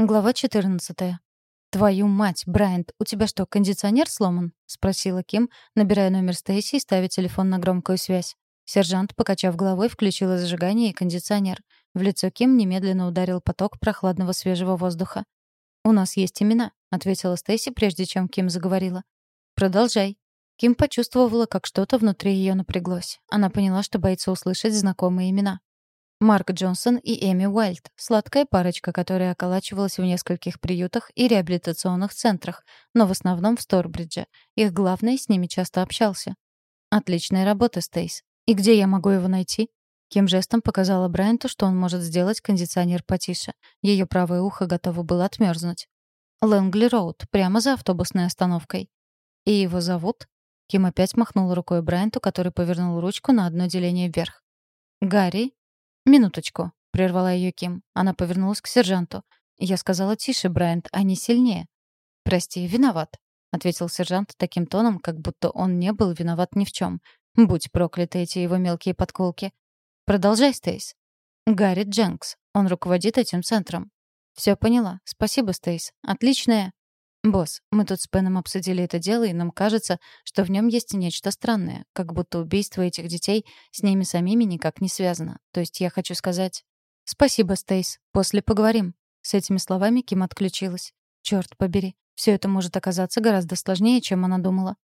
Глава 14. «Твою мать, Брайант, у тебя что, кондиционер сломан?» — спросила Ким, набирая номер Стейси и ставя телефон на громкую связь. Сержант, покачав головой, включила зажигание и кондиционер. В лицо Ким немедленно ударил поток прохладного свежего воздуха. «У нас есть имена», — ответила Стейси, прежде чем Ким заговорила. «Продолжай». Ким почувствовала, как что-то внутри ее напряглось. Она поняла, что боится услышать знакомые имена. Марк Джонсон и Эми Уайльд, сладкая парочка, которая околачивалась в нескольких приютах и реабилитационных центрах, но в основном в Сторбридже. Их главный с ними часто общался. «Отличная работа, Стейс. И где я могу его найти?» Ким жестом показала Брайанту, что он может сделать кондиционер потише. Ее правое ухо готово было отмерзнуть. «Лэнгли Роуд, прямо за автобусной остановкой». «И его зовут?» Ким опять махнул рукой Брайанту, который повернул ручку на одно деление вверх. «Гарри «Минуточку», — прервала ее Ким. Она повернулась к сержанту. Я сказала тише, Брайант, а не сильнее. «Прости, виноват», — ответил сержант таким тоном, как будто он не был виноват ни в чем. Будь прокляты эти его мелкие подколки. «Продолжай, Стейс». «Гарри Дженкс. Он руководит этим центром». «Все поняла. Спасибо, Стейс. Отличная...» «Босс, мы тут с Пеном обсудили это дело, и нам кажется, что в нем есть нечто странное, как будто убийство этих детей с ними самими никак не связано. То есть я хочу сказать...» «Спасибо, Стейс. После поговорим». С этими словами Ким отключилась. Черт побери, все это может оказаться гораздо сложнее, чем она думала.